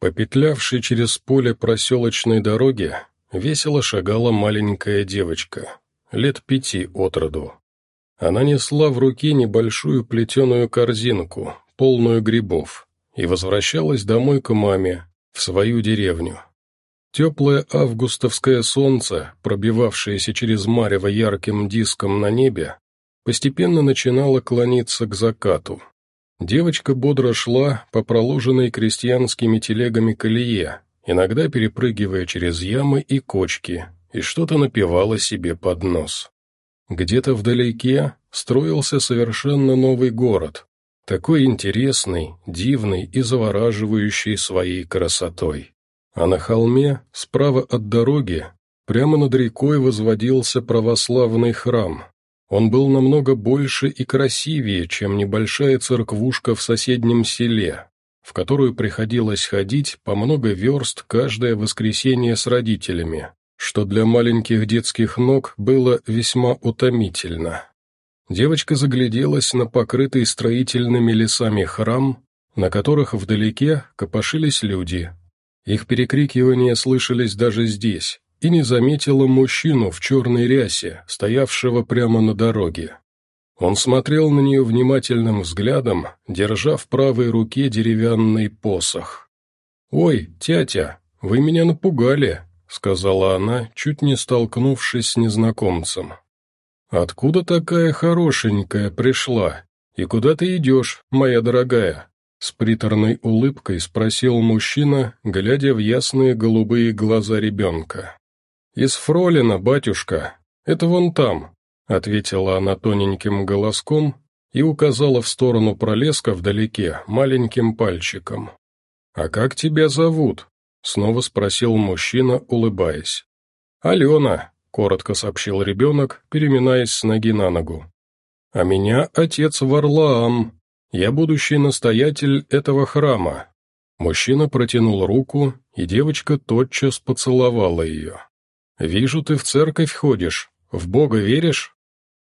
Попетлявшей через поле проселочной дороги, весело шагала маленькая девочка, лет пяти от роду. Она несла в руке небольшую плетеную корзинку, полную грибов, и возвращалась домой к маме, в свою деревню. Теплое августовское солнце, пробивавшееся через марево ярким диском на небе, постепенно начинало клониться к закату. Девочка бодро шла по проложенной крестьянскими телегами колее, иногда перепрыгивая через ямы и кочки, и что-то напевала себе под нос. Где-то вдалеке строился совершенно новый город, такой интересный, дивный и завораживающий своей красотой. А на холме, справа от дороги, прямо над рекой возводился православный храм. Он был намного больше и красивее, чем небольшая церквушка в соседнем селе, в которую приходилось ходить по много верст каждое воскресенье с родителями, что для маленьких детских ног было весьма утомительно. Девочка загляделась на покрытый строительными лесами храм, на которых вдалеке копошились люди. Их перекрикивания слышались даже здесь, и не заметила мужчину в черной рясе, стоявшего прямо на дороге. Он смотрел на нее внимательным взглядом, держа в правой руке деревянный посох. «Ой, тятя, вы меня напугали», — сказала она, чуть не столкнувшись с незнакомцем. «Откуда такая хорошенькая пришла? И куда ты идешь, моя дорогая?» С приторной улыбкой спросил мужчина, глядя в ясные голубые глаза ребенка. «Из Фролина, батюшка. Это вон там», — ответила она тоненьким голоском и указала в сторону пролеска вдалеке маленьким пальчиком. «А как тебя зовут?» — снова спросил мужчина, улыбаясь. «Алена», — коротко сообщил ребенок, переминаясь с ноги на ногу. «А меня отец Варлаам. Я будущий настоятель этого храма». Мужчина протянул руку, и девочка тотчас поцеловала ее. «Вижу, ты в церковь ходишь. В Бога веришь?»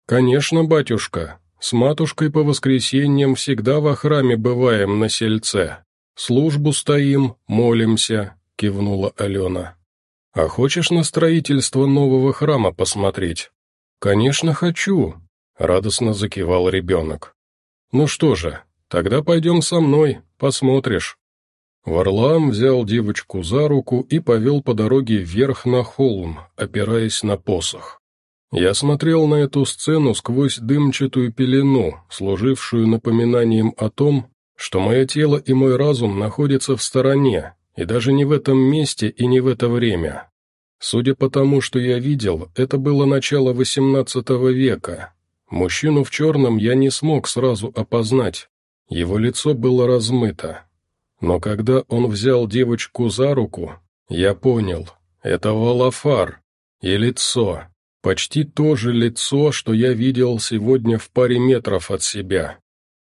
«Конечно, батюшка. С матушкой по воскресеньям всегда во храме бываем на сельце. Службу стоим, молимся», — кивнула Алена. «А хочешь на строительство нового храма посмотреть?» «Конечно, хочу», — радостно закивал ребенок. «Ну что же, тогда пойдем со мной, посмотришь». Варлам взял девочку за руку и повел по дороге вверх на холм, опираясь на посох. Я смотрел на эту сцену сквозь дымчатую пелену, служившую напоминанием о том, что мое тело и мой разум находятся в стороне, и даже не в этом месте и не в это время. Судя по тому, что я видел, это было начало XVIII века. Мужчину в черном я не смог сразу опознать. Его лицо было размыто. Но когда он взял девочку за руку, я понял, это Валафар. И лицо. Почти то же лицо, что я видел сегодня в паре метров от себя.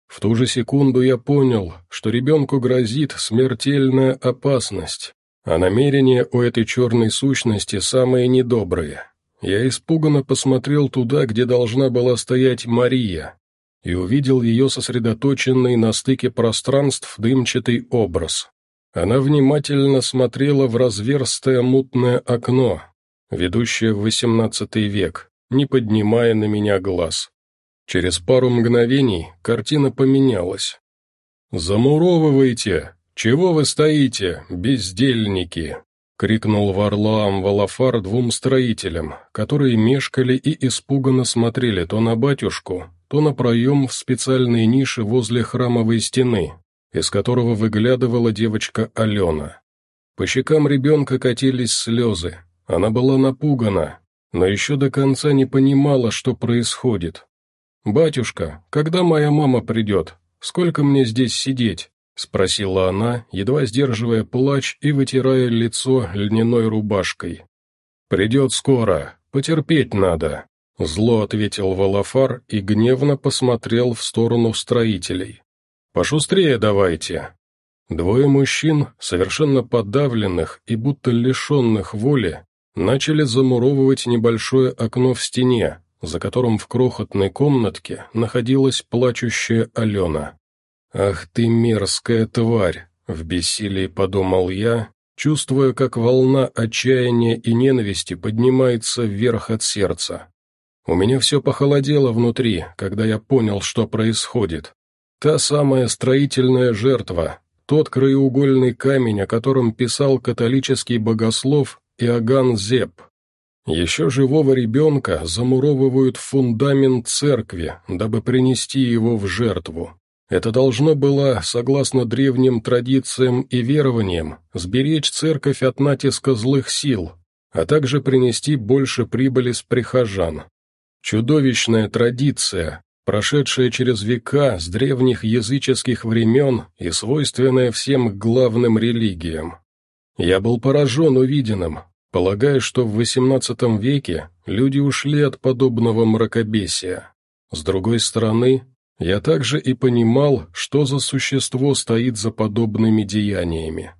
В ту же секунду я понял, что ребенку грозит смертельная опасность, а намерения у этой черной сущности самые недобрые. Я испуганно посмотрел туда, где должна была стоять Мария, и увидел ее сосредоточенный на стыке пространств дымчатый образ. Она внимательно смотрела в разверстое мутное окно, ведущее в XVIII век, не поднимая на меня глаз. Через пару мгновений картина поменялась. «Замуровывайте! Чего вы стоите, бездельники?» — крикнул Варлаам Валафар двум строителям, которые мешкали и испуганно смотрели то на батюшку, то на проем в специальной нише возле храмовой стены, из которого выглядывала девочка Алена. По щекам ребенка катились слезы, она была напугана, но еще до конца не понимала, что происходит. «Батюшка, когда моя мама придет? Сколько мне здесь сидеть?» — спросила она, едва сдерживая плач и вытирая лицо льняной рубашкой. «Придет скоро, потерпеть надо», — зло ответил Валафар и гневно посмотрел в сторону строителей. «Пошустрее давайте». Двое мужчин, совершенно подавленных и будто лишенных воли, начали замуровывать небольшое окно в стене, за которым в крохотной комнатке находилась плачущая Алена. «Ах ты мерзкая тварь!» в бессилии подумал я, чувствуя, как волна отчаяния и ненависти поднимается вверх от сердца. У меня все похолодело внутри, когда я понял, что происходит. Та самая строительная жертва, тот краеугольный камень, о котором писал католический богослов Иоганн Зепп. Еще живого ребенка замуровывают в фундамент церкви, дабы принести его в жертву. Это должно было, согласно древним традициям и верованиям, сберечь церковь от натиска злых сил, а также принести больше прибыли с прихожан. Чудовищная традиция, прошедшая через века с древних языческих времен и свойственная всем главным религиям. Я был поражен увиденным, полагая, что в XVIII веке люди ушли от подобного мракобесия. С другой стороны, я также и понимал, что за существо стоит за подобными деяниями.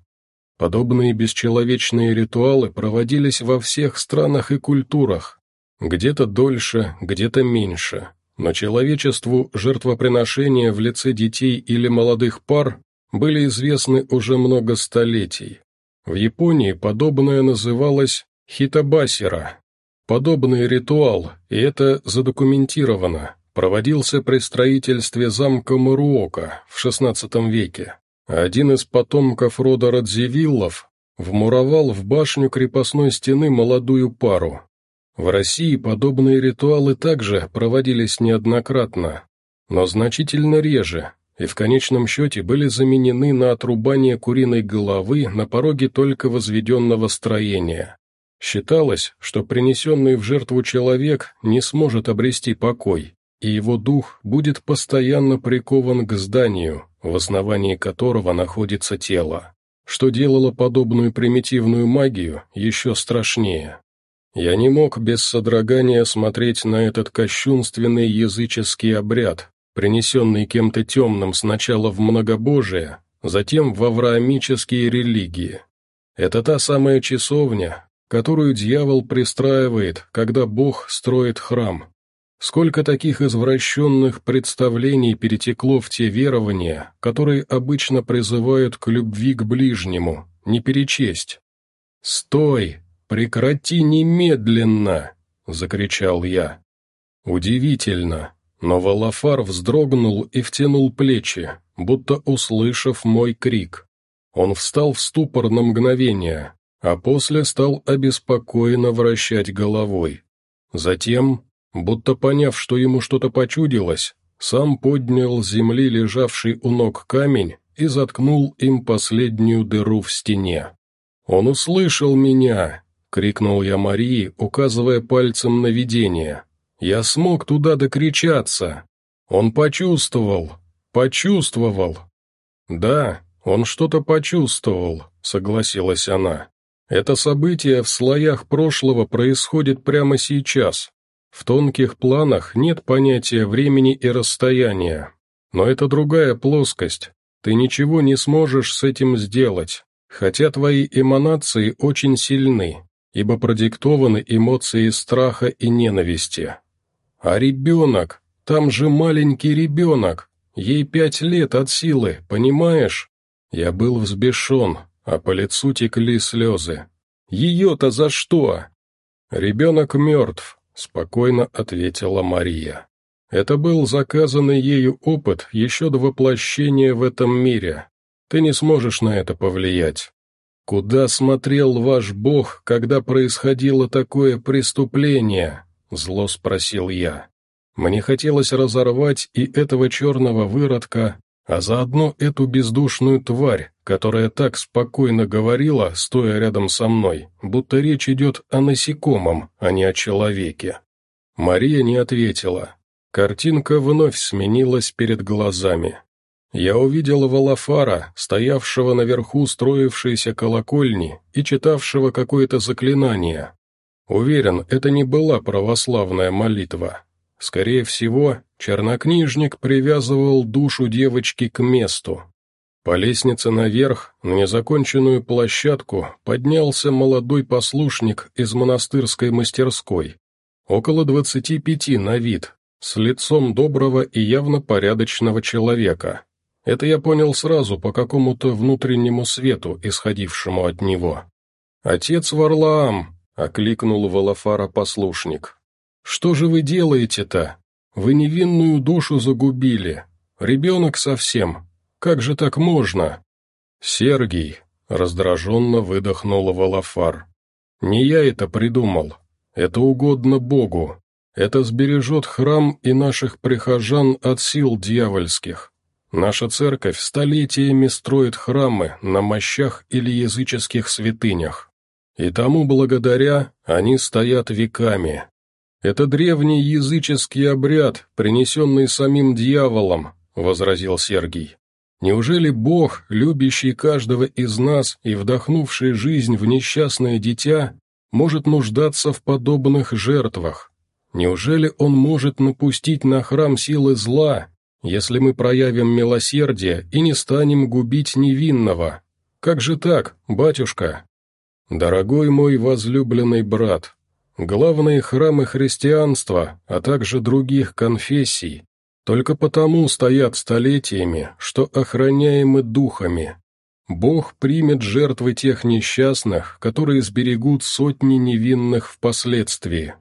Подобные бесчеловечные ритуалы проводились во всех странах и культурах, где-то дольше, где-то меньше, но человечеству жертвоприношения в лице детей или молодых пар были известны уже много столетий. В Японии подобное называлось хитабасера. Подобный ритуал, и это задокументировано, проводился при строительстве замка Маруока в XVI веке. Один из потомков рода Радзивиллов вмуровал в башню крепостной стены молодую пару, в России подобные ритуалы также проводились неоднократно, но значительно реже, и в конечном счете были заменены на отрубание куриной головы на пороге только возведенного строения. Считалось, что принесенный в жертву человек не сможет обрести покой, и его дух будет постоянно прикован к зданию, в основании которого находится тело, что делало подобную примитивную магию еще страшнее. Я не мог без содрогания смотреть на этот кощунственный языческий обряд, принесенный кем-то темным сначала в многобожие, затем в авраамические религии. Это та самая часовня, которую дьявол пристраивает, когда Бог строит храм. Сколько таких извращенных представлений перетекло в те верования, которые обычно призывают к любви к ближнему, не перечесть. «Стой!» «Прекрати немедленно!» — закричал я. Удивительно, но Валафар вздрогнул и втянул плечи, будто услышав мой крик. Он встал в ступор на мгновение, а после стал обеспокоенно вращать головой. Затем, будто поняв, что ему что-то почудилось, сам поднял с земли лежавший у ног камень и заткнул им последнюю дыру в стене. Он услышал меня крикнул я Марии, указывая пальцем на видение. «Я смог туда докричаться!» «Он почувствовал! Почувствовал!» «Да, он что-то почувствовал», — согласилась она. «Это событие в слоях прошлого происходит прямо сейчас. В тонких планах нет понятия времени и расстояния. Но это другая плоскость. Ты ничего не сможешь с этим сделать, хотя твои эманации очень сильны ибо продиктованы эмоцией страха и ненависти. А ребенок, там же маленький ребенок, ей пять лет от силы, понимаешь? Я был взбешен, а по лицу текли слезы. Ее-то за что? Ребенок мертв, спокойно ответила Мария. Это был заказанный ею опыт еще до воплощения в этом мире. Ты не сможешь на это повлиять. «Куда смотрел ваш бог, когда происходило такое преступление?» — зло спросил я. Мне хотелось разорвать и этого черного выродка, а заодно эту бездушную тварь, которая так спокойно говорила, стоя рядом со мной, будто речь идет о насекомом, а не о человеке. Мария не ответила. Картинка вновь сменилась перед глазами. Я увидел Валафара, стоявшего наверху строившейся колокольни и читавшего какое-то заклинание. Уверен, это не была православная молитва. Скорее всего, чернокнижник привязывал душу девочки к месту. По лестнице наверх, на незаконченную площадку, поднялся молодой послушник из монастырской мастерской. Около двадцати пяти на вид, с лицом доброго и явно порядочного человека. Это я понял сразу по какому-то внутреннему свету, исходившему от него. «Отец Варлаам!» — окликнул Валафара послушник. «Что же вы делаете-то? Вы невинную душу загубили. Ребенок совсем. Как же так можно?» «Сергий!» — раздраженно выдохнул Валафар. «Не я это придумал. Это угодно Богу. Это сбережет храм и наших прихожан от сил дьявольских. Наша церковь столетиями строит храмы на мощах или языческих святынях. И тому благодаря они стоят веками. Это древний языческий обряд, принесенный самим дьяволом, возразил Сергий. Неужели Бог, любящий каждого из нас и вдохнувший жизнь в несчастное дитя, может нуждаться в подобных жертвах? Неужели Он может напустить на храм силы зла если мы проявим милосердие и не станем губить невинного. Как же так, батюшка? Дорогой мой возлюбленный брат, главные храмы христианства, а также других конфессий, только потому стоят столетиями, что охраняемы духами. Бог примет жертвы тех несчастных, которые сберегут сотни невинных впоследствии.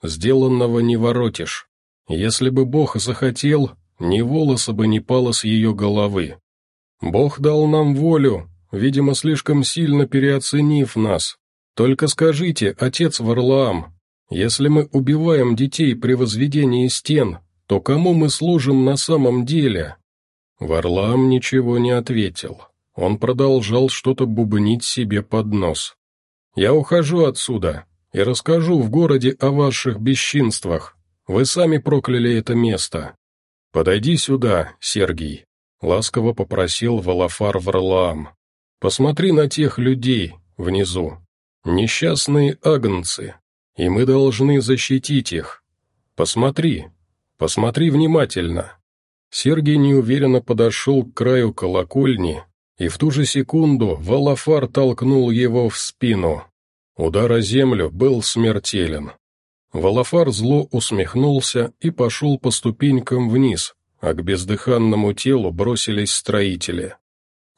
Сделанного не воротишь. Если бы Бог захотел, ни волоса бы не пало с ее головы. Бог дал нам волю, видимо, слишком сильно переоценив нас. Только скажите, отец Варлаам, если мы убиваем детей при возведении стен, то кому мы служим на самом деле?» Варлаам ничего не ответил. Он продолжал что-то бубнить себе под нос. «Я ухожу отсюда и расскажу в городе о ваших бесчинствах. Вы сами прокляли это место. «Подойди сюда, Сергий», — ласково попросил Валафар Варлаам. «Посмотри на тех людей внизу. Несчастные агнцы, и мы должны защитить их. Посмотри, посмотри внимательно». Сергий неуверенно подошел к краю колокольни, и в ту же секунду Валафар толкнул его в спину. Удар о землю был смертелен. Волофар зло усмехнулся и пошел по ступенькам вниз, а к бездыханному телу бросились строители.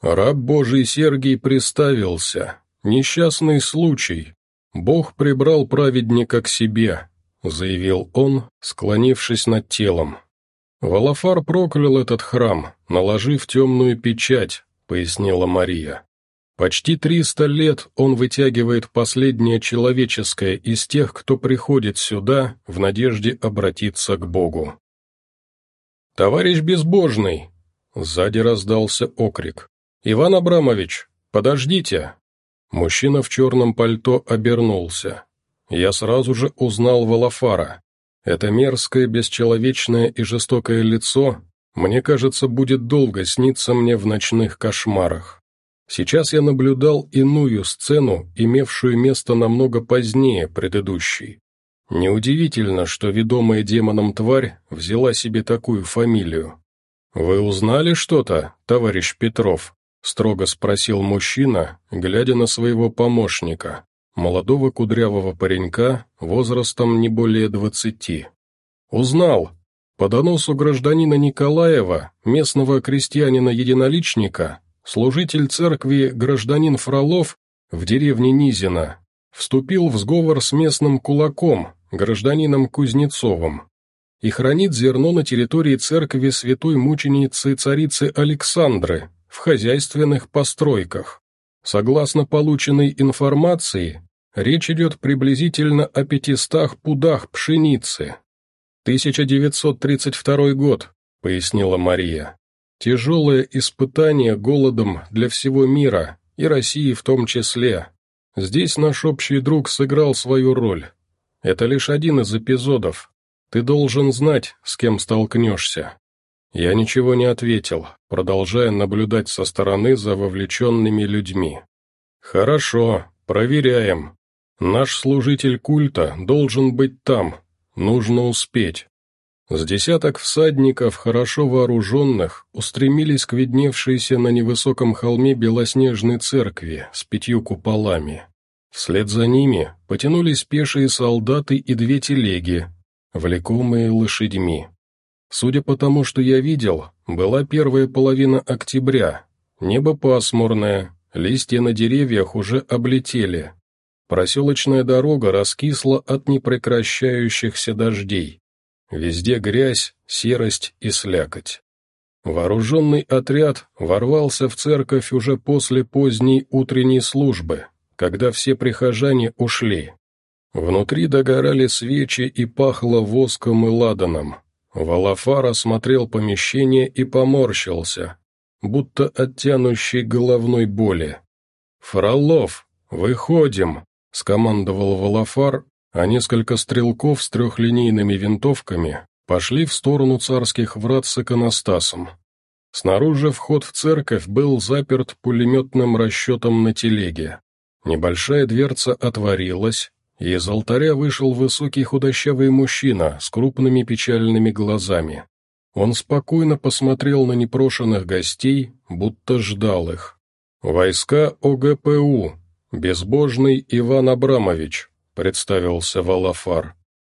Раб Божий Сергий приставился. Несчастный случай. Бог прибрал праведника к себе, заявил он, склонившись над телом. Волофар проклял этот храм, наложив темную печать, пояснила Мария. Почти триста лет он вытягивает последнее человеческое из тех, кто приходит сюда в надежде обратиться к Богу. «Товарищ безбожный!» Сзади раздался окрик. «Иван Абрамович, подождите!» Мужчина в черном пальто обернулся. Я сразу же узнал Валафара. Это мерзкое, бесчеловечное и жестокое лицо, мне кажется, будет долго сниться мне в ночных кошмарах. Сейчас я наблюдал иную сцену, имевшую место намного позднее предыдущей. Неудивительно, что ведомая демоном тварь взяла себе такую фамилию. «Вы узнали что-то, товарищ Петров?» — строго спросил мужчина, глядя на своего помощника, молодого кудрявого паренька, возрастом не более двадцати. «Узнал. По доносу гражданина Николаева, местного крестьянина-единоличника, служитель церкви гражданин Фролов в деревне Низина вступил в сговор с местным кулаком, гражданином Кузнецовым, и хранит зерно на территории церкви святой мученицы царицы Александры в хозяйственных постройках. Согласно полученной информации, речь идет приблизительно о 500 пудах пшеницы. 1932 год, пояснила Мария. Тяжелое испытание голодом для всего мира, и России в том числе. Здесь наш общий друг сыграл свою роль. Это лишь один из эпизодов. Ты должен знать, с кем столкнешься. Я ничего не ответил, продолжая наблюдать со стороны за вовлеченными людьми. Хорошо, проверяем. Наш служитель культа должен быть там. Нужно успеть. С десяток всадников, хорошо вооруженных, устремились к видневшейся на невысоком холме белоснежной церкви с пятью куполами. Вслед за ними потянулись пешие солдаты и две телеги, влекомые лошадьми. Судя по тому, что я видел, Была первая половина октября, небо пасмурное, листья на деревьях уже облетели. Проселочная дорога раскисла от непрекращающихся дождей. Везде грязь, серость и слякоть. Вооруженный отряд ворвался в церковь уже после поздней утренней службы, когда все прихожане ушли. Внутри догорали свечи и пахло воском и ладаном. Валафар осмотрел помещение и поморщился, будто от головной боли. «Фролов, выходим!» — скомандовал Валафар, а несколько стрелков с трехлинейными винтовками пошли в сторону царских врат с иконостасом. Снаружи вход в церковь был заперт пулеметным расчетом на телеге. Небольшая дверца отворилась, и из алтаря вышел высокий худощавый мужчина с крупными печальными глазами. Он спокойно посмотрел на непрошенных гостей, будто ждал их. «Войска ОГПУ, безбожный Иван Абрамович», — представился Валафар.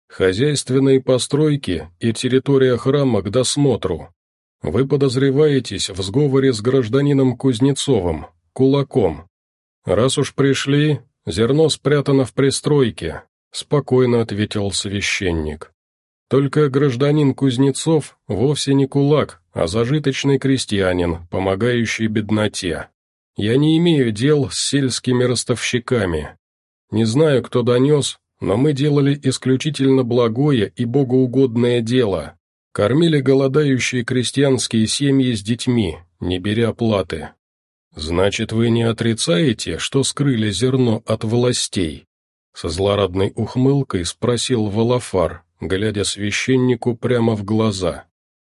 «Хозяйственные постройки и территория храма к досмотру. Вы подозреваетесь в сговоре с гражданином Кузнецовым, кулаком. Раз уж пришли, зерно спрятано в пристройке», — спокойно ответил священник. «Только гражданин Кузнецов вовсе не кулак, а зажиточный крестьянин, помогающий бедноте. Я не имею дел с сельскими ростовщиками, не знаю, кто донес, но мы делали исключительно благое и богоугодное дело. Кормили голодающие крестьянские семьи с детьми, не беря платы. Значит, вы не отрицаете, что скрыли зерно от властей? Со злорадной ухмылкой спросил Волофар, глядя священнику прямо в глаза.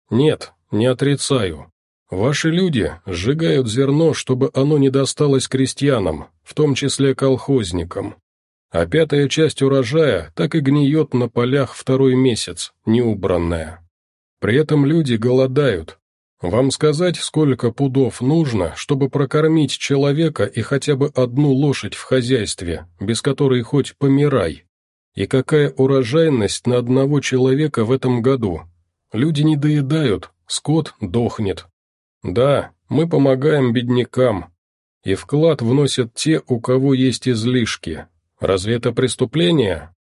«Нет, не отрицаю. Ваши люди сжигают зерно, чтобы оно не досталось крестьянам, в том числе колхозникам а пятая часть урожая так и гниет на полях второй месяц, неубранная. При этом люди голодают. Вам сказать, сколько пудов нужно, чтобы прокормить человека и хотя бы одну лошадь в хозяйстве, без которой хоть помирай? И какая урожайность на одного человека в этом году? Люди не доедают, скот дохнет. Да, мы помогаем беднякам, и вклад вносят те, у кого есть излишки, Разве это преступление?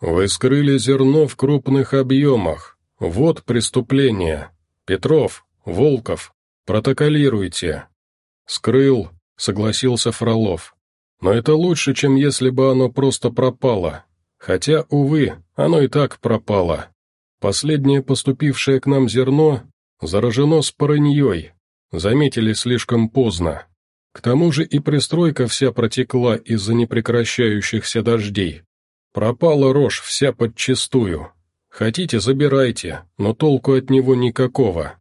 Вы скрыли зерно в крупных объемах. Вот преступление. Петров, Волков, протоколируйте. Скрыл, согласился Фролов. Но это лучше, чем если бы оно просто пропало. Хотя, увы, оно и так пропало. Последнее поступившее к нам зерно заражено спорыньей. Заметили слишком поздно. К тому же и пристройка вся протекла из-за непрекращающихся дождей. Пропала рожь вся подчистую. Хотите, забирайте, но толку от него никакого.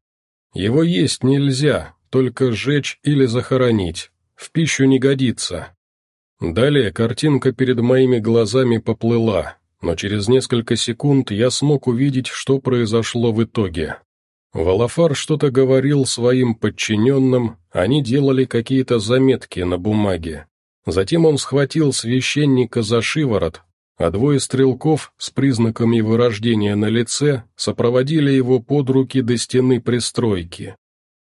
Его есть нельзя, только сжечь или захоронить. В пищу не годится. Далее картинка перед моими глазами поплыла, но через несколько секунд я смог увидеть, что произошло в итоге. Валафар что-то говорил своим подчиненным, они делали какие-то заметки на бумаге. Затем он схватил священника за шиворот, а двое стрелков с признаками вырождения на лице сопроводили его под руки до стены пристройки.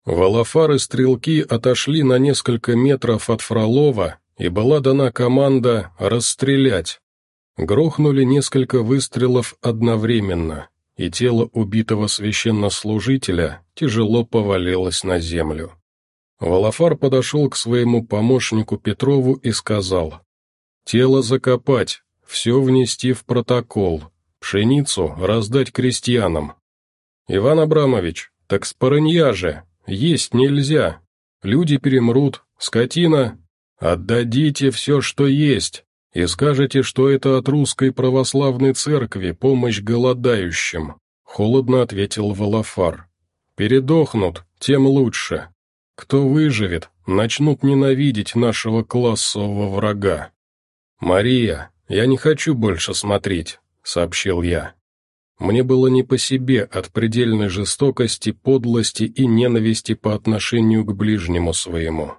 Валафар и стрелки отошли на несколько метров от Фролова, и была дана команда «расстрелять». Грохнули несколько выстрелов одновременно и тело убитого священнослужителя тяжело повалилось на землю. Волофар подошел к своему помощнику Петрову и сказал, «Тело закопать, все внести в протокол, пшеницу раздать крестьянам». «Иван Абрамович, так спорынья же, есть нельзя, люди перемрут, скотина, отдадите все, что есть, и скажете, что это от русской православной церкви помощь голодающим», — холодно ответил Волофар. «Передохнут, тем лучше. Кто выживет, начнут ненавидеть нашего классового врага». «Мария, я не хочу больше смотреть», — сообщил я. Мне было не по себе от предельной жестокости, подлости и ненависти по отношению к ближнему своему.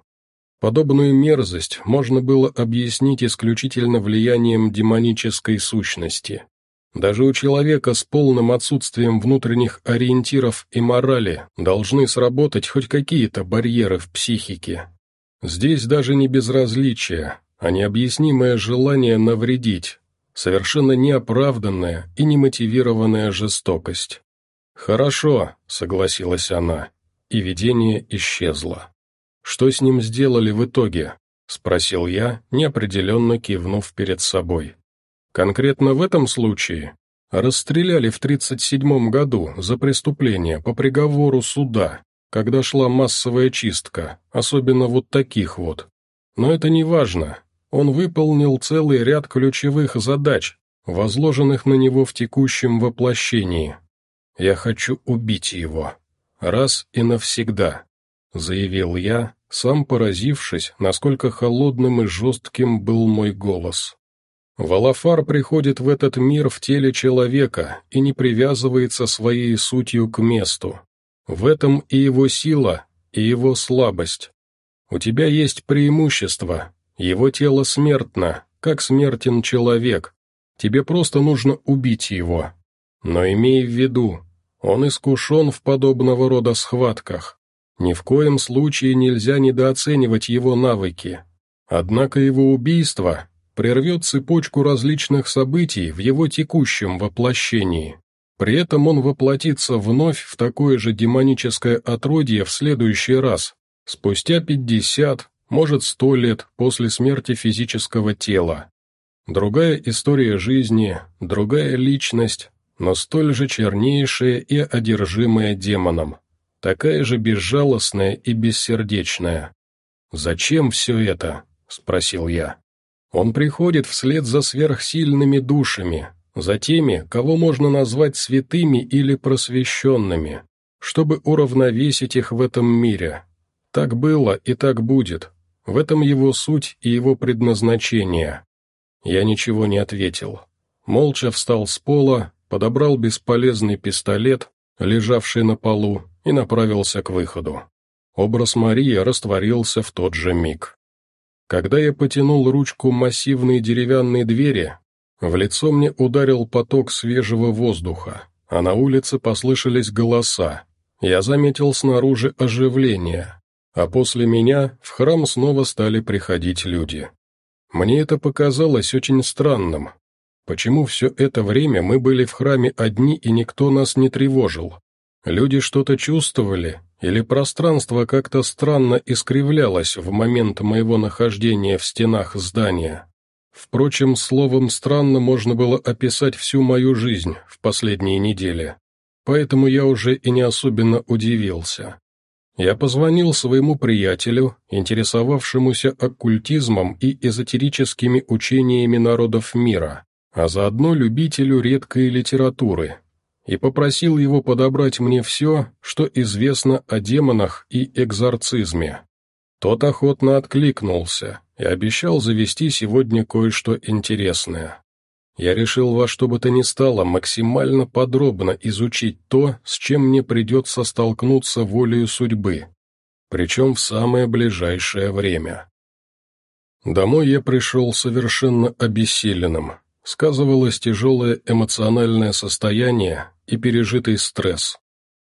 Подобную мерзость можно было объяснить исключительно влиянием демонической сущности. Даже у человека с полным отсутствием внутренних ориентиров и морали должны сработать хоть какие-то барьеры в психике. Здесь даже не безразличие, а необъяснимое желание навредить, совершенно неоправданная и немотивированная жестокость. «Хорошо», — согласилась она, и видение исчезло. «Что с ним сделали в итоге?» — спросил я, неопределенно кивнув перед собой. «Конкретно в этом случае расстреляли в 1937 году за преступление по приговору суда, когда шла массовая чистка, особенно вот таких вот. Но это не важно, он выполнил целый ряд ключевых задач, возложенных на него в текущем воплощении. «Я хочу убить его. Раз и навсегда», — заявил я, сам поразившись, насколько холодным и жестким был мой голос. Валафар приходит в этот мир в теле человека и не привязывается своей сутью к месту. В этом и его сила, и его слабость. У тебя есть преимущество, его тело смертно, как смертен человек. Тебе просто нужно убить его. Но имей в виду, он искушен в подобного рода схватках. Ни в коем случае нельзя недооценивать его навыки. Однако его убийство прервет цепочку различных событий в его текущем воплощении. При этом он воплотится вновь в такое же демоническое отродье в следующий раз, спустя пятьдесят, может, сто лет после смерти физического тела. Другая история жизни, другая личность, но столь же чернейшая и одержимая демоном, такая же безжалостная и бессердечная. «Зачем все это?» — спросил я. «Он приходит вслед за сверхсильными душами, за теми, кого можно назвать святыми или просвещенными, чтобы уравновесить их в этом мире. Так было и так будет, в этом его суть и его предназначение. Я ничего не ответил. Молча встал с пола, подобрал бесполезный пистолет, лежавший на полу, и направился к выходу. Образ Марии растворился в тот же миг. Когда я потянул ручку массивной деревянной двери, в лицо мне ударил поток свежего воздуха, а на улице послышались голоса. Я заметил снаружи оживление, а после меня в храм снова стали приходить люди. Мне это показалось очень странным. Почему все это время мы были в храме одни и никто нас не тревожил? Люди что-то чувствовали, или пространство как-то странно искривлялось в момент моего нахождения в стенах здания? Впрочем, словом «странно» можно было описать всю мою жизнь в последние недели, поэтому я уже и не особенно удивился. Я позвонил своему приятелю, интересовавшемуся оккультизмом и эзотерическими учениями народов мира, а заодно любителю редкой литературы, и попросил его подобрать мне все, что известно о демонах и экзорцизме. Тот охотно откликнулся и обещал завести сегодня кое-что интересное. Я решил во что бы то ни стало максимально подробно изучить то, с чем мне придется столкнуться волею судьбы, причем в самое ближайшее время. Домой я пришел совершенно обессиленным. Сказывалось тяжелое эмоциональное состояние и пережитый стресс.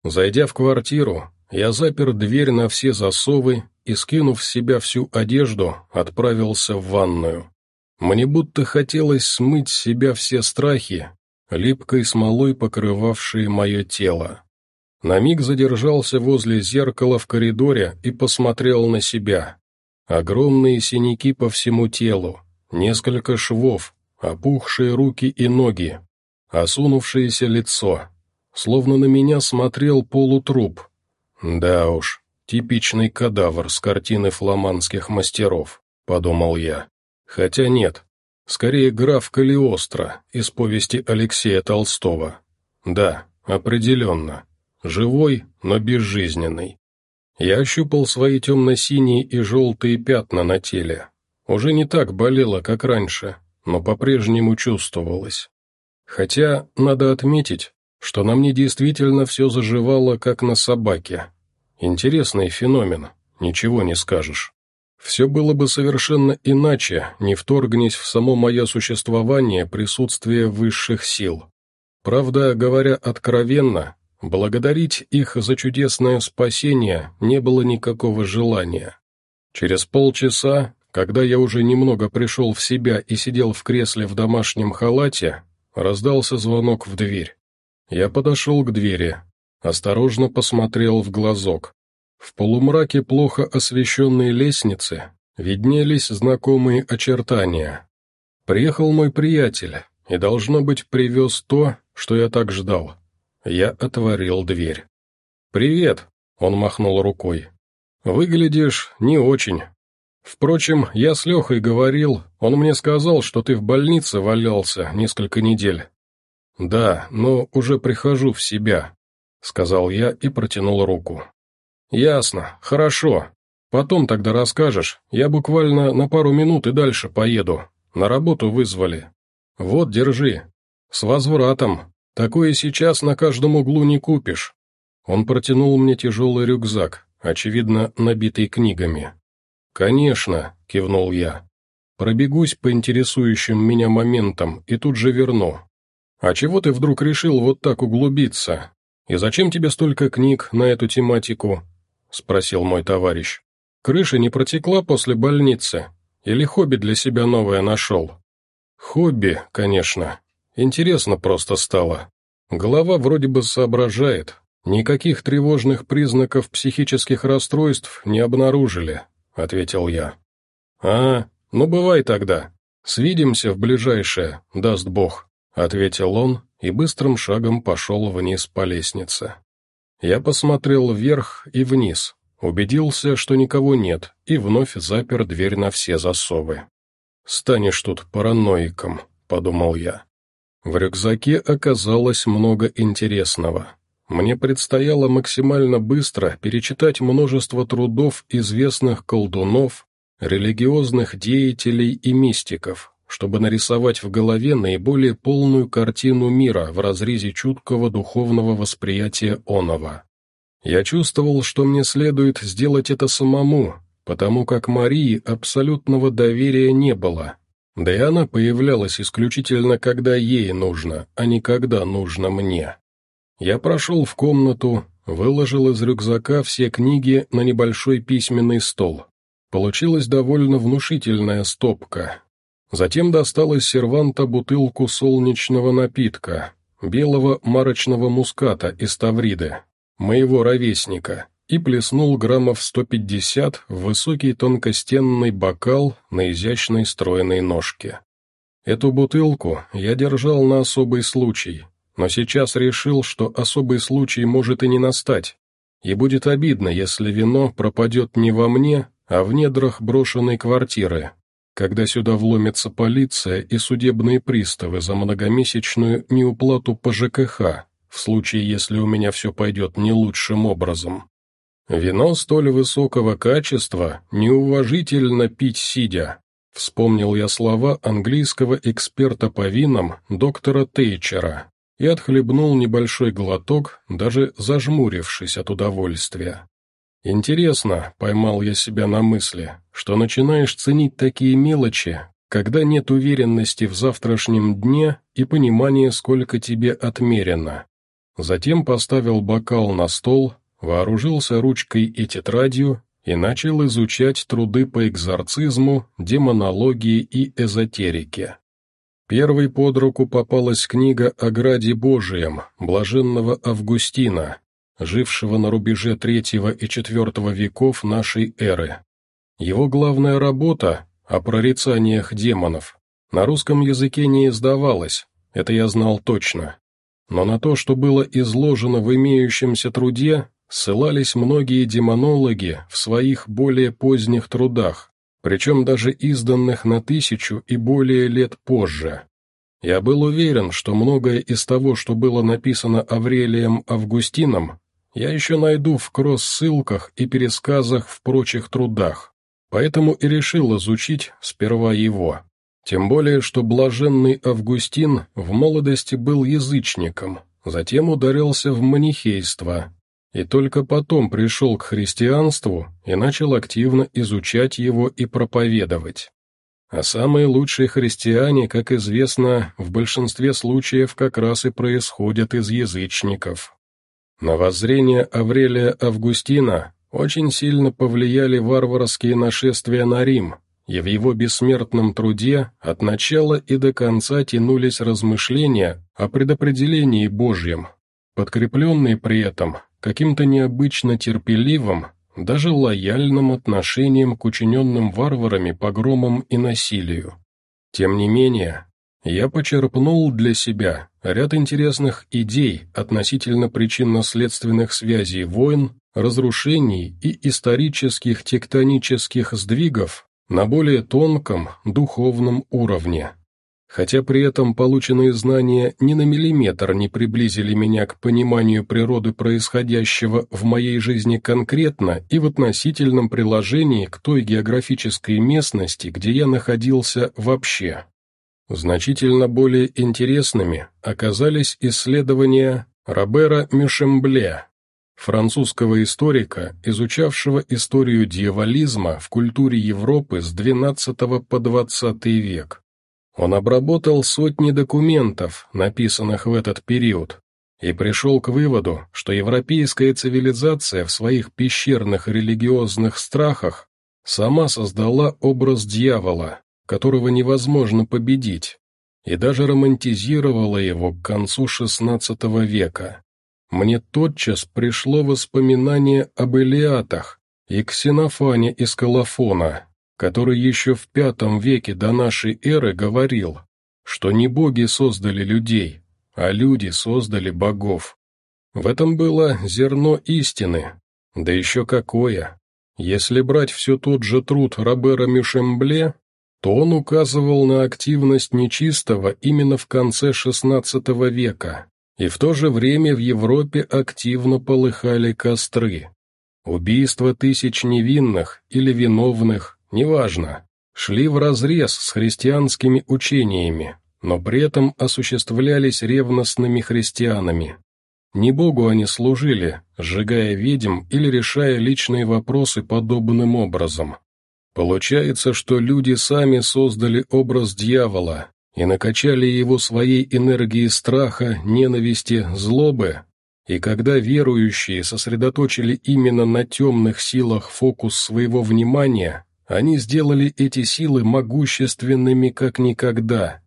Зайдя в квартиру, я запер дверь на все засовы и, скинув с себя всю одежду, отправился в ванную. Мне будто хотелось смыть с себя все страхи, липкой смолой покрывавшие мое тело. На миг задержался возле зеркала в коридоре и посмотрел на себя. Огромные синяки по всему телу, несколько швов, опухшие руки и ноги, осунувшееся лицо. Словно на меня смотрел полутруп. Да уж, типичный кадавр с картины фламандских мастеров, подумал я. Хотя нет, скорее граф Калиостро из повести Алексея Толстого. Да, определенно. Живой, но безжизненный. Я ощупал свои темно-синие и желтые пятна на теле. Уже не так болело, как раньше, но по-прежнему чувствовалось. Хотя, надо отметить, что на мне действительно все заживало, как на собаке. Интересный феномен, ничего не скажешь. Все было бы совершенно иначе, не вторгнись в само мое существование присутствие высших сил. Правда, говоря откровенно, благодарить их за чудесное спасение не было никакого желания. Через полчаса, когда я уже немного пришел в себя и сидел в кресле в домашнем халате, раздался звонок в дверь. Я подошел к двери, осторожно посмотрел в глазок. В полумраке плохо освещенной лестницы виднелись знакомые очертания. Приехал мой приятель и, должно быть, привез то, что я так ждал. Я отворил дверь. «Привет», — он махнул рукой. «Выглядишь не очень. Впрочем, я с Лехой говорил, он мне сказал, что ты в больнице валялся несколько недель». «Да, но уже прихожу в себя», — сказал я и протянул руку. «Ясно, хорошо. Потом тогда расскажешь, я буквально на пару минут и дальше поеду. На работу вызвали. Вот, держи. С возвратом. Такое сейчас на каждом углу не купишь». Он протянул мне тяжелый рюкзак, очевидно, набитый книгами. «Конечно», — кивнул я. «Пробегусь по интересующим меня моментам и тут же верну. А чего ты вдруг решил вот так углубиться? И зачем тебе столько книг на эту тематику?» — спросил мой товарищ. «Крыша не протекла после больницы? Или хобби для себя новое нашел?» «Хобби, конечно. Интересно просто стало. Голова вроде бы соображает. Никаких тревожных признаков психических расстройств не обнаружили», — ответил я. «А, ну бывай тогда. Свидимся в ближайшее, даст Бог», — ответил он и быстрым шагом пошел вниз по лестнице. Я посмотрел вверх и вниз, убедился, что никого нет, и вновь запер дверь на все засовы. «Станешь тут параноиком», — подумал я. В рюкзаке оказалось много интересного. Мне предстояло максимально быстро перечитать множество трудов известных колдунов, религиозных деятелей и мистиков, чтобы нарисовать в голове наиболее полную картину мира в разрезе чуткого духовного восприятия оного. Я чувствовал, что мне следует сделать это самому, потому как Марии абсолютного доверия не было, да и она появлялась исключительно когда ей нужно, а не когда нужно мне. Я прошел в комнату, выложил из рюкзака все книги на небольшой письменный стол. Получилась довольно внушительная стопка, Затем достал из серванта бутылку солнечного напитка, белого марочного муската из Тавриды, моего ровесника, и плеснул граммов 150 в высокий тонкостенный бокал на изящной стройной ножке. Эту бутылку я держал на особый случай, но сейчас решил, что особый случай может и не настать, и будет обидно, если вино пропадет не во мне, а в недрах брошенной квартиры, когда сюда вломится полиция и судебные приставы за многомесячную неуплату по ЖКХ, в случае, если у меня все пойдет не лучшим образом. Вино столь высокого качества неуважительно пить сидя. Вспомнил я слова английского эксперта по винам доктора Тейчера и отхлебнул небольшой глоток, даже зажмурившись от удовольствия. Интересно, поймал я себя на мысли, что начинаешь ценить такие мелочи, когда нет уверенности в завтрашнем дне и понимания, сколько тебе отмерено. Затем поставил бокал на стол, вооружился ручкой и тетрадью и начал изучать труды по экзорцизму, демонологии и эзотерике. Первой под руку попалась книга о Граде Божием, блаженного Августина, жившего на рубеже третьего и четвертого веков нашей эры. Его главная работа о прорицаниях демонов на русском языке не издавалась, это я знал точно. Но на то, что было изложено в имеющемся труде, ссылались многие демонологи в своих более поздних трудах, причем даже изданных на тысячу и более лет позже. Я был уверен, что многое из того, что было написано Аврелием Августином, я еще найду в кросс-ссылках и пересказах в прочих трудах, поэтому и решил изучить сперва его. Тем более, что блаженный Августин в молодости был язычником, затем ударился в манихейство, и только потом пришел к христианству и начал активно изучать его и проповедовать. А самые лучшие христиане, как известно, в большинстве случаев как раз и происходят из язычников. На воззрение Аврелия Августина очень сильно повлияли варварские нашествия на Рим, и в его бессмертном труде от начала и до конца тянулись размышления о предопределении Божьем, подкрепленные при этом каким-то необычно терпеливым, даже лояльным отношением к учиненным варварами погромам и насилию. Тем не менее, я почерпнул для себя ряд интересных идей относительно причинно-следственных связей войн, разрушений и исторических тектонических сдвигов на более тонком духовном уровне. Хотя при этом полученные знания ни на миллиметр не приблизили меня к пониманию природы происходящего в моей жизни конкретно и в относительном приложении к той географической местности, где я находился вообще. Значительно более интересными оказались исследования Робера Мюшембле, французского историка, изучавшего историю дьяволизма в культуре Европы с XII по XX век. Он обработал сотни документов, написанных в этот период, и пришел к выводу, что европейская цивилизация в своих пещерных религиозных страхах сама создала образ дьявола, которого невозможно победить, и даже романтизировала его к концу XVI века. Мне тотчас пришло воспоминание об Илиатах и Ксенофане из Колофона, который еще в V веке до нашей эры говорил, что не боги создали людей, а люди создали богов. В этом было зерно истины, да еще какое. Если брать все тот же труд Робера Мюшембле, то он указывал на активность нечистого именно в конце XVI века, и в то же время в Европе активно полыхали костры. Убийства тысяч невинных или виновных, неважно, шли вразрез с христианскими учениями, но при этом осуществлялись ревностными христианами. Не Богу они служили, сжигая ведьм или решая личные вопросы подобным образом. Получается, что люди сами создали образ дьявола, и накачали его своей энергией страха, ненависти, злобы, и когда верующие сосредоточили именно на темных силах фокус своего внимания, они сделали эти силы могущественными как никогда,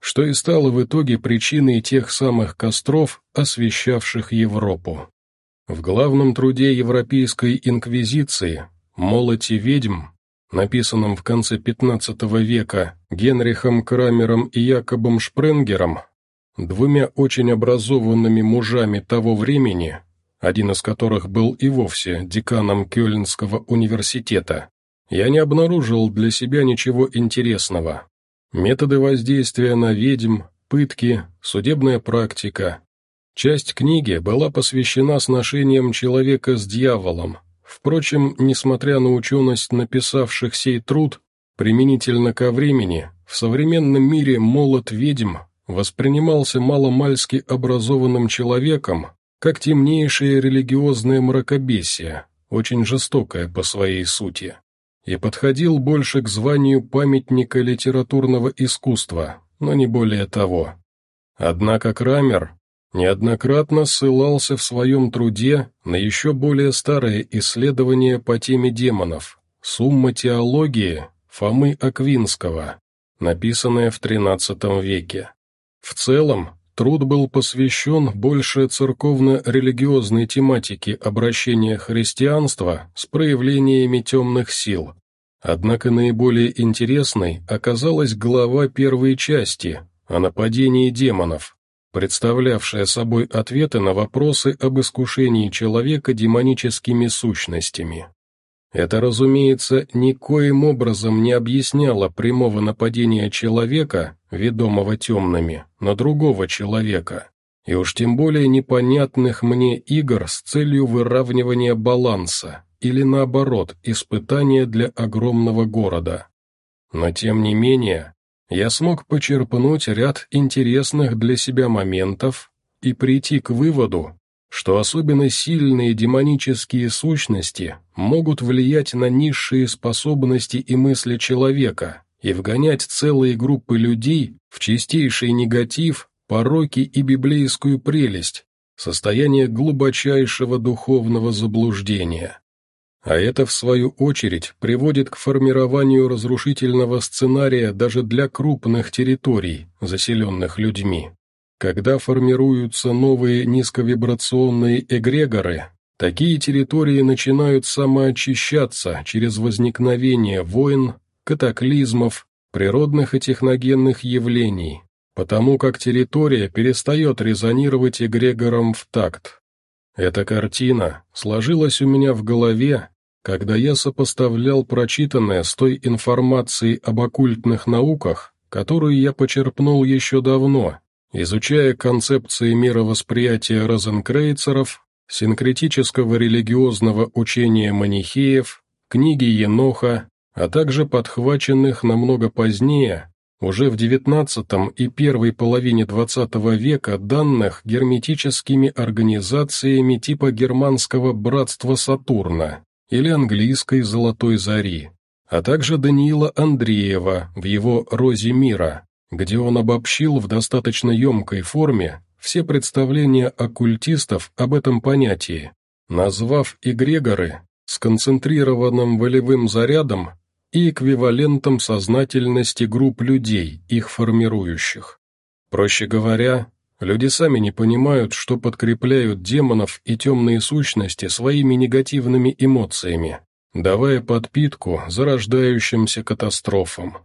что и стало в итоге причиной тех самых костров, освещавших Европу. В главном труде Европейской инквизиции «Молоти ведьм» написанном в конце XV века Генрихом Крамером и Якобом Шпренгером, двумя очень образованными мужами того времени, один из которых был и вовсе деканом Кёльнского университета, я не обнаружил для себя ничего интересного. Методы воздействия на ведьм, пытки, судебная практика. Часть книги была посвящена сношениям человека с дьяволом, Впрочем, несмотря на ученость написавших сей труд, применительно ко времени, в современном мире молот ведьм воспринимался маломальски образованным человеком как темнейшее религиозное мракобесие, очень жестокое по своей сути, и подходил больше к званию памятника литературного искусства, но не более того. Однако Крамер неоднократно ссылался в своем труде на еще более старые исследования по теме демонов «Сумма теологии» Фомы Аквинского, написанное в XIII веке. В целом, труд был посвящен больше церковно-религиозной тематике обращения христианства с проявлениями темных сил. Однако наиболее интересной оказалась глава первой части о нападении демонов, представлявшая собой ответы на вопросы об искушении человека демоническими сущностями. Это, разумеется, никоим образом не объясняло прямого нападения человека, ведомого темными, на другого человека, и уж тем более непонятных мне игр с целью выравнивания баланса, или наоборот, испытания для огромного города. Но тем не менее, я смог почерпнуть ряд интересных для себя моментов и прийти к выводу, что особенно сильные демонические сущности могут влиять на низшие способности и мысли человека и вгонять целые группы людей в чистейший негатив, пороки и библейскую прелесть, состояние глубочайшего духовного заблуждения. А это, в свою очередь, приводит к формированию разрушительного сценария даже для крупных территорий, заселенных людьми. Когда формируются новые низковибрационные эгрегоры, такие территории начинают самоочищаться через возникновение войн, катаклизмов, природных и техногенных явлений, потому как территория перестает резонировать эгрегором в такт. Эта картина сложилась у меня в голове, когда я сопоставлял прочитанное с той информацией об оккультных науках, которую я почерпнул еще давно, изучая концепции мировосприятия розенкрейцеров, синкретического религиозного учения манихеев, книги Еноха, а также подхваченных намного позднее, уже в XIX и первой половине XX века данных герметическими организациями типа германского братства Сатурна, или английской «Золотой зари», а также Даниила Андреева в его «Розе мира», где он обобщил в достаточно емкой форме все представления оккультистов об этом понятии, назвав эгрегоры сконцентрированным волевым зарядом и эквивалентом сознательности групп людей, их формирующих. Проще говоря, Люди сами не понимают, что подкрепляют демонов и темные сущности своими негативными эмоциями, давая подпитку зарождающимся катастрофам.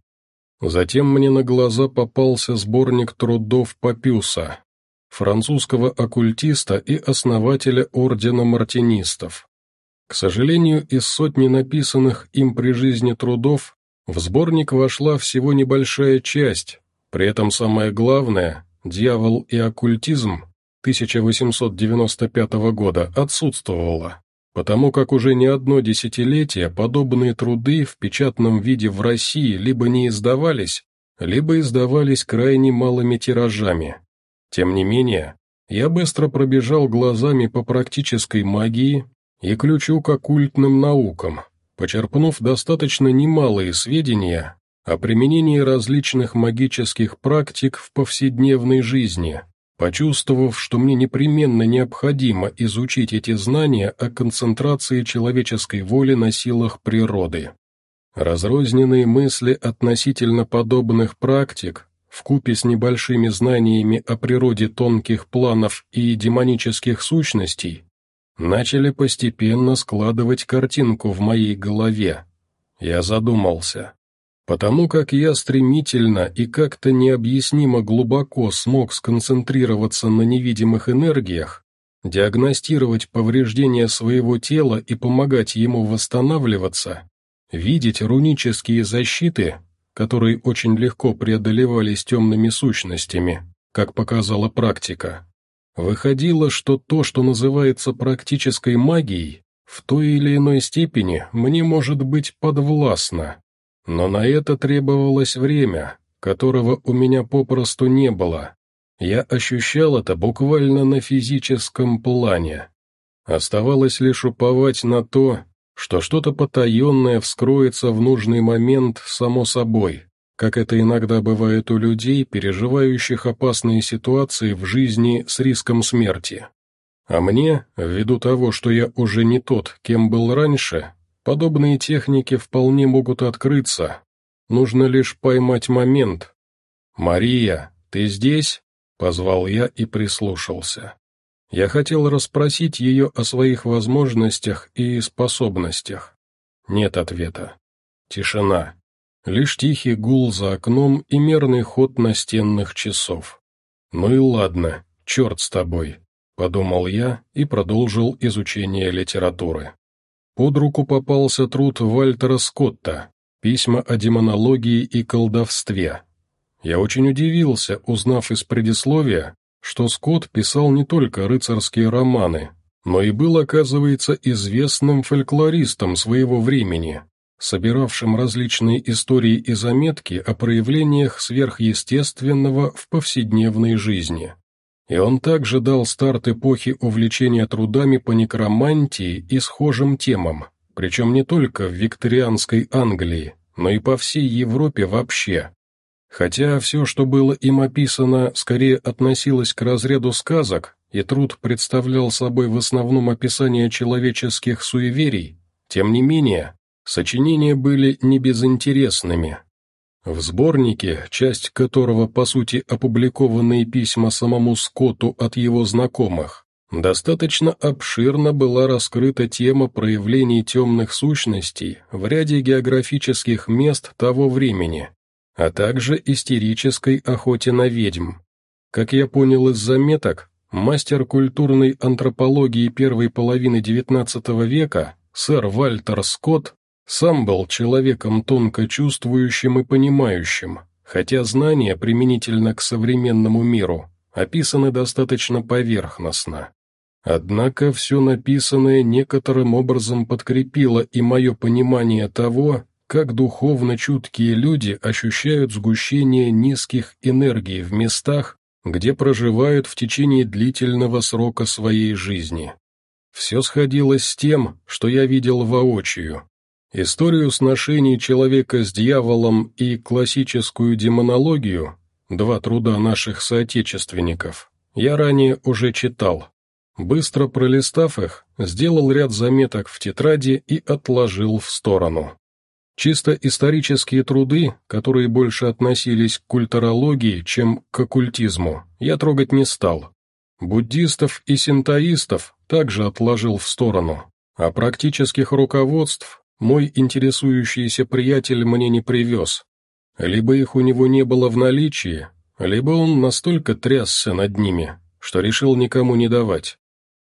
Затем мне на глаза попался сборник трудов Папюса, французского оккультиста и основателя Ордена Мартинистов. К сожалению, из сотни написанных им при жизни трудов в сборник вошла всего небольшая часть, при этом самое главное «Дьявол и оккультизм» 1895 года отсутствовало, потому как уже не одно десятилетие подобные труды в печатном виде в России либо не издавались, либо издавались крайне малыми тиражами. Тем не менее, я быстро пробежал глазами по практической магии и ключу к оккультным наукам, почерпнув достаточно немалые сведения о применении различных магических практик в повседневной жизни, почувствовав, что мне непременно необходимо изучить эти знания о концентрации человеческой воли на силах природы. Разрозненные мысли относительно подобных практик, вкупе с небольшими знаниями о природе тонких планов и демонических сущностей, начали постепенно складывать картинку в моей голове. Я задумался. Потому как я стремительно и как-то необъяснимо глубоко смог сконцентрироваться на невидимых энергиях, диагностировать повреждения своего тела и помогать ему восстанавливаться, видеть рунические защиты, которые очень легко преодолевались темными сущностями, как показала практика. Выходило, что то, что называется практической магией, в той или иной степени мне может быть подвластно. Но на это требовалось время, которого у меня попросту не было. Я ощущал это буквально на физическом плане. Оставалось лишь уповать на то, что что-то потаенное вскроется в нужный момент само собой, как это иногда бывает у людей, переживающих опасные ситуации в жизни с риском смерти. А мне, ввиду того, что я уже не тот, кем был раньше, Подобные техники вполне могут открыться. Нужно лишь поймать момент. «Мария, ты здесь?» — позвал я и прислушался. Я хотел расспросить ее о своих возможностях и способностях. Нет ответа. Тишина. Лишь тихий гул за окном и мерный ход настенных часов. «Ну и ладно, черт с тобой», — подумал я и продолжил изучение литературы. Под руку попался труд Вальтера Скотта «Письма о демонологии и колдовстве». Я очень удивился, узнав из предисловия, что Скотт писал не только рыцарские романы, но и был, оказывается, известным фольклористом своего времени, собиравшим различные истории и заметки о проявлениях сверхъестественного в повседневной жизни. И он также дал старт эпохи увлечения трудами по некромантии и схожим темам, причем не только в викторианской Англии, но и по всей Европе вообще. Хотя все, что было им описано, скорее относилось к разряду сказок, и труд представлял собой в основном описание человеческих суеверий, тем не менее, сочинения были не безинтересными. В сборнике, часть которого, по сути, опубликованные письма самому Скотту от его знакомых, достаточно обширно была раскрыта тема проявлений темных сущностей в ряде географических мест того времени, а также истерической охоте на ведьм. Как я понял из заметок, мастер культурной антропологии первой половины XIX века, сэр Вальтер Скотт, сам был человеком тонко чувствующим и понимающим, хотя знания применительно к современному миру описаны достаточно поверхностно. Однако все написанное некоторым образом подкрепило и мое понимание того, как духовно чуткие люди ощущают сгущение низких энергий в местах, где проживают в течение длительного срока своей жизни. Все сходилось с тем, что я видел воочию, Историю сношений человека с дьяволом и классическую демонологию, два труда наших соотечественников, я ранее уже читал. Быстро пролистав их, сделал ряд заметок в тетради и отложил в сторону. Чисто исторические труды, которые больше относились к культурологии, чем к оккультизму, я трогать не стал. Буддистов и синтоистов также отложил в сторону, а практических руководств мой интересующийся приятель мне не привез. Либо их у него не было в наличии, либо он настолько трясся над ними, что решил никому не давать.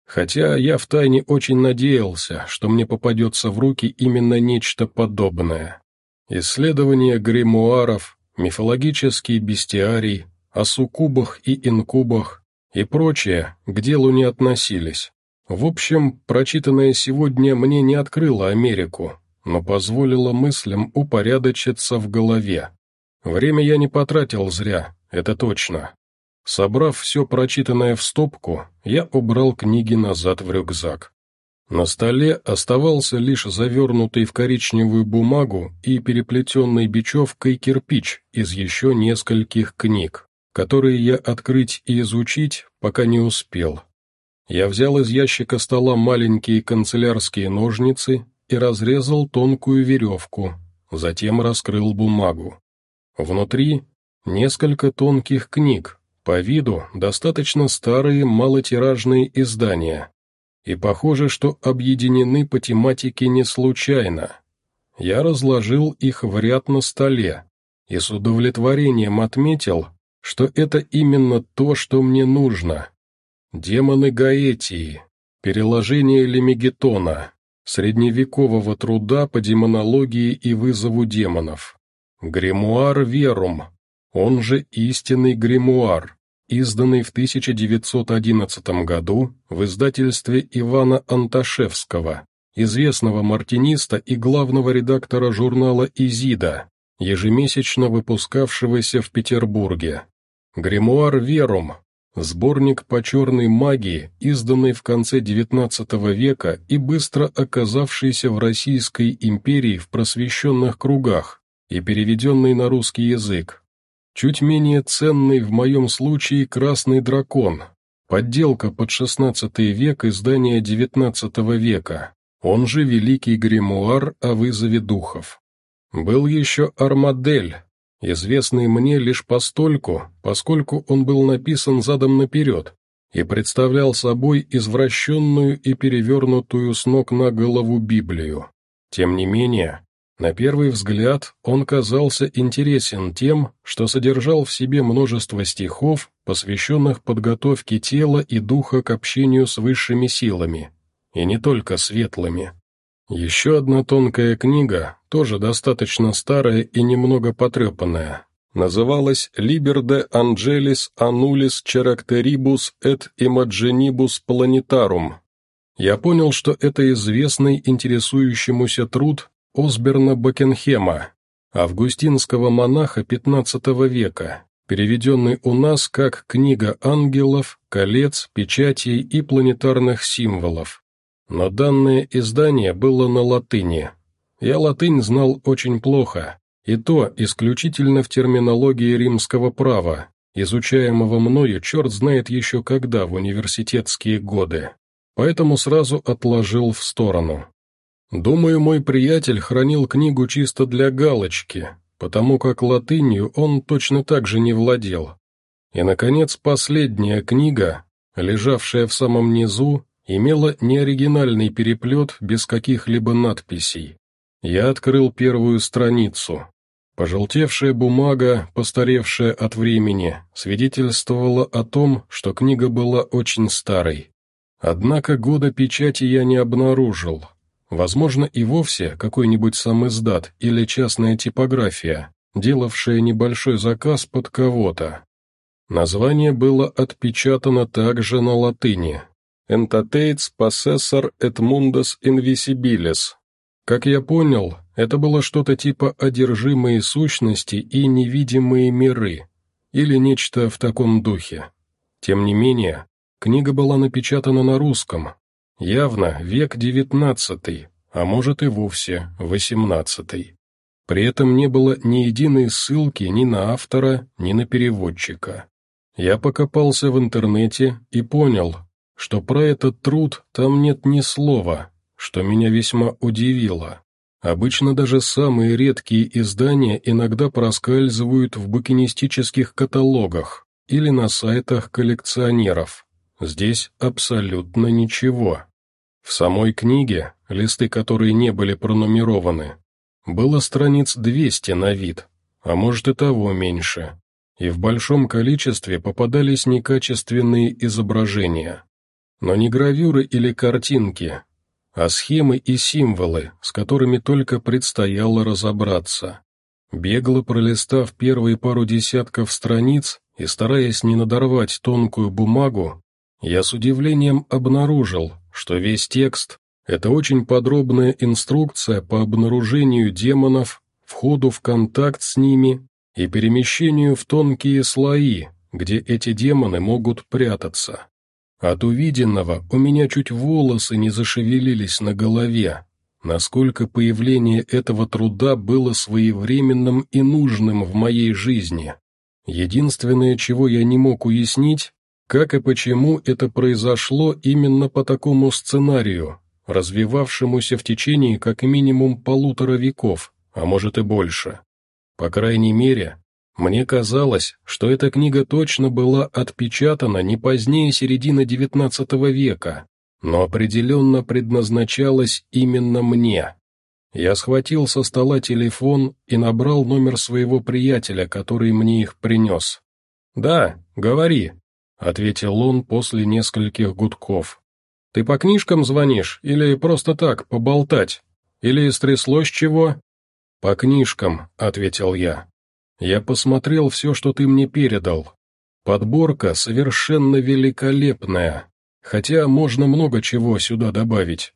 Хотя я втайне очень надеялся, что мне попадется в руки именно нечто подобное. Исследования гримуаров, мифологический бестиарий, о суккубах и инкубах и прочее к делу не относились. В общем, прочитанное сегодня мне не открыло Америку, но позволило мыслям упорядочиться в голове. Время я не потратил зря, это точно. Собрав все прочитанное в стопку, я убрал книги назад в рюкзак. На столе оставался лишь завернутый в коричневую бумагу и переплетенный бечевкой кирпич из еще нескольких книг, которые я открыть и изучить пока не успел. Я взял из ящика стола маленькие канцелярские ножницы и разрезал тонкую веревку, затем раскрыл бумагу. Внутри несколько тонких книг, по виду достаточно старые малотиражные издания. И похоже, что объединены по тематике не случайно. Я разложил их в ряд на столе и с удовлетворением отметил, что это именно то, что мне нужно. Демоны Гаэтии, переложение Лемегетона, средневекового труда по демонологии и вызову демонов. Гримуар Верум, он же истинный гримуар, изданный в 1911 году в издательстве Ивана Анташевского, известного мартиниста и главного редактора журнала «Изида», ежемесячно выпускавшегося в Петербурге. Гримуар Верум Сборник по черной магии, изданный в конце XIX века и быстро оказавшийся в Российской империи в просвещенных кругах и переведенный на русский язык. Чуть менее ценный в моем случае «Красный дракон», подделка под XVI век издания XIX века, он же Великий гримуар о вызове духов. Был еще «Армадель», известный мне лишь постольку, поскольку он был написан задом наперед и представлял собой извращенную и перевернутую с ног на голову Библию. Тем не менее, на первый взгляд он казался интересен тем, что содержал в себе множество стихов, посвященных подготовке тела и духа к общению с высшими силами, и не только светлыми. Еще одна тонкая книга, тоже достаточно старая и немного потрепанная, называлась «Liber de Angelis Annulis Characteribus et Imaginibus Planetarum». Я понял, что это известный интересующемуся труд Осберна Бакенхема, августинского монаха XV века, переведенный у нас как «Книга ангелов, колец, печатей и планетарных символов», но данное издание было на латыни. Я латынь знал очень плохо, и то исключительно в терминологии римского права, изучаемого мною черт знает еще когда в университетские годы. Поэтому сразу отложил в сторону. Думаю, мой приятель хранил книгу чисто для галочки, потому как латынью он точно так же не владел. И, наконец, последняя книга, лежавшая в самом низу, имела неоригинальный переплет без каких-либо надписей. Я открыл первую страницу. Пожелтевшая бумага, постаревшая от времени, свидетельствовала о том, что книга была очень старой. Однако года печати я не обнаружил. Возможно, и вовсе какой-нибудь сам издат или частная типография, делавшая небольшой заказ под кого-то. Название было отпечатано также на латыни. «Entateits possessor et mundus invisibilis». Как я понял, это было что-то типа «одержимые сущности и невидимые миры» или нечто в таком духе. Тем не менее, книга была напечатана на русском, явно век девятнадцатый, а может и вовсе восемнадцатый. При этом не было ни единой ссылки ни на автора, ни на переводчика. Я покопался в интернете и понял, что про этот труд там нет ни слова, что меня весьма удивило. Обычно даже самые редкие издания иногда проскальзывают в букинистических каталогах или на сайтах коллекционеров. Здесь абсолютно ничего. В самой книге, листы которой не были пронумерованы, было страниц 200 на вид, а может и того меньше, и в большом количестве попадались некачественные изображения. Но не гравюры или картинки, а схемы и символы, с которыми только предстояло разобраться. Бегло пролистав первые пару десятков страниц и стараясь не надорвать тонкую бумагу, я с удивлением обнаружил, что весь текст — это очень подробная инструкция по обнаружению демонов, входу в контакт с ними и перемещению в тонкие слои, где эти демоны могут прятаться. От увиденного у меня чуть волосы не зашевелились на голове, насколько появление этого труда было своевременным и нужным в моей жизни. Единственное, чего я не мог уяснить, как и почему это произошло именно по такому сценарию, развивавшемуся в течение как минимум полутора веков, а может и больше. По крайней мере, мне казалось, что эта книга точно была отпечатана не позднее середины XIX века, но определенно предназначалась именно мне. Я схватил со стола телефон и набрал номер своего приятеля, который мне их принес. «Да, говори», — ответил он после нескольких гудков. «Ты по книжкам звонишь или просто так, поболтать? Или стряслось чего?» «По книжкам», — ответил я. Я посмотрел все, что ты мне передал. Подборка совершенно великолепная, хотя можно много чего сюда добавить.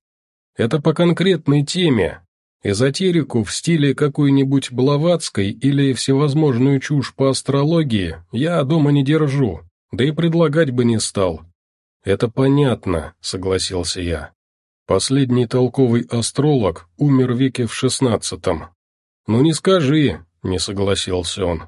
Это по конкретной теме. Эзотерику в стиле какой-нибудь Блаватской или всевозможную чушь по астрологии я дома не держу, да и предлагать бы не стал. Это понятно, согласился я. Последний толковый астролог умер веке в шестнадцатом. Ну не скажи, — не согласился он.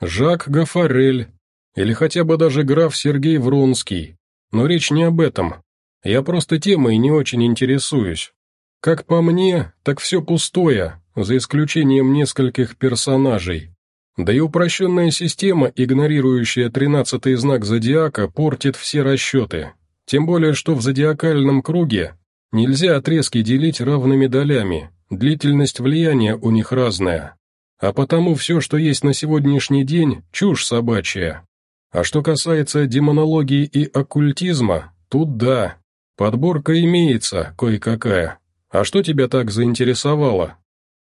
«Жак Гафарель, или хотя бы даже граф Сергей Вронский. Но речь не об этом. Я просто темой не очень интересуюсь. Как по мне, так все пустое, за исключением нескольких персонажей. Да и упрощенная система, игнорирующая тринадцатый знак зодиака, портит все расчеты. Тем более, что в зодиакальном круге нельзя отрезки делить равными долями, длительность влияния у них разная. А потому все, что есть на сегодняшний день, чушь собачья. А что касается демонологии и оккультизма, тут да, подборка имеется кое-какая. А что тебя так заинтересовало?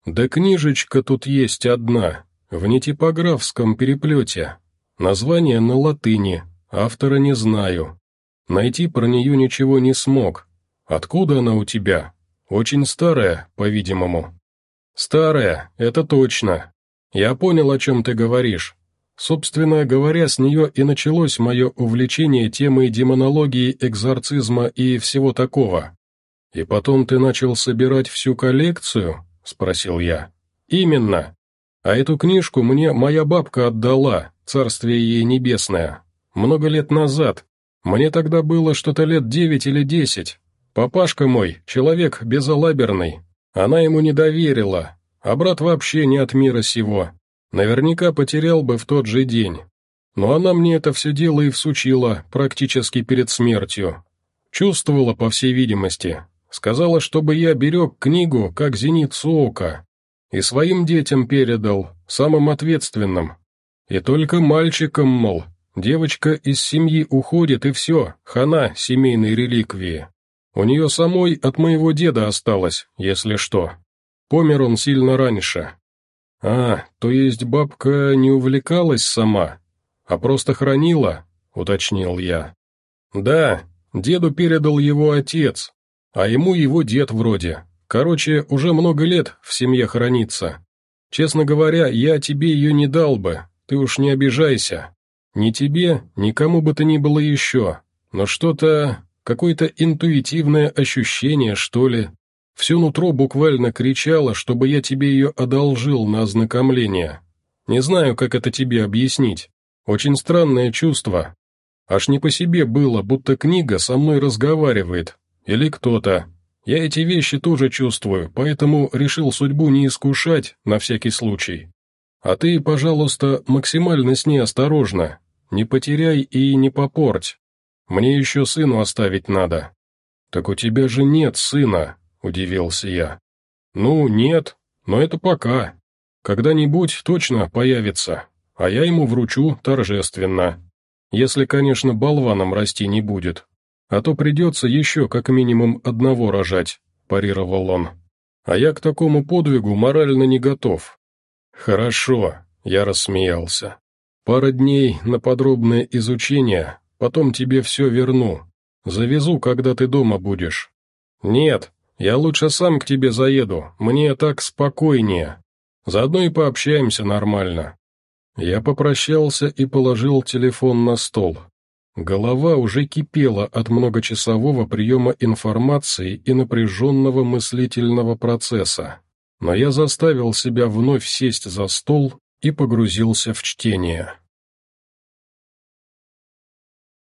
Да книжечка тут есть одна, в нетипографском переплете. Название на латыни, автора не знаю. Найти про нее ничего не смог. Откуда она у тебя? Очень старая, по-видимому. «Старая, это точно. Я понял, о чем ты говоришь. Собственно говоря, с нее и началось мое увлечение темой демонологии, экзорцизма и всего такого. И потом ты начал собирать всю коллекцию?» — спросил я. «Именно. А эту книжку мне моя бабка отдала, царствие ей небесное, много лет назад. Мне тогда было что-то лет девять или десять. Папашка мой, человек безалаберный, она ему не доверила, а брат вообще не от мира сего. Наверняка потерял бы в тот же день. Но она мне это все дело и всучила, практически перед смертью. Чувствовала, по всей видимости. Сказала, чтобы я берег книгу, как зеницу ока. И своим детям передал, самым ответственным. И только мальчикам, мол, девочка из семьи уходит, и все, хана семейной реликвии. У нее самой от моего деда осталось, если что. Помер он сильно раньше. А, то есть бабка не увлекалась сама, а просто хранила, уточнил я. Да, деду передал его отец, а ему его дед вроде. Короче, уже много лет в семье хранится. Честно говоря, я тебе ее не дал бы, ты уж не обижайся. Ни тебе, никому бы то ни было еще. Но что-то, какое-то интуитивное ощущение, что ли. Все нутро буквально кричало, чтобы я тебе ее одолжил на ознакомление. Не знаю, как это тебе объяснить. Очень странное чувство. Аж не по себе было, будто книга со мной разговаривает. Или кто-то. Я эти вещи тоже чувствую, поэтому решил судьбу не искушать, на всякий случай. А ты, пожалуйста, максимально с ней осторожно. Не потеряй и не попорть. Мне еще сыну оставить надо». «Так у тебя же нет сына», — удивился я. «Ну, нет, но это пока. Когда-нибудь точно появится, а я ему вручу торжественно. Если, конечно, болваном расти не будет. А то придется еще как минимум одного рожать», — парировал он. «А я к такому подвигу морально не готов». «Хорошо», — я рассмеялся. «Пара дней на подробное изучение, потом тебе все верну. Завезу, когда ты дома будешь». «Нет, я лучше сам к тебе заеду, мне так спокойнее. Заодно и пообщаемся нормально». Я попрощался и положил телефон на стол. Голова уже кипела от многочасового приема информации и напряженного мыслительного процесса, но я заставил себя вновь сесть за стол и погрузился в чтение.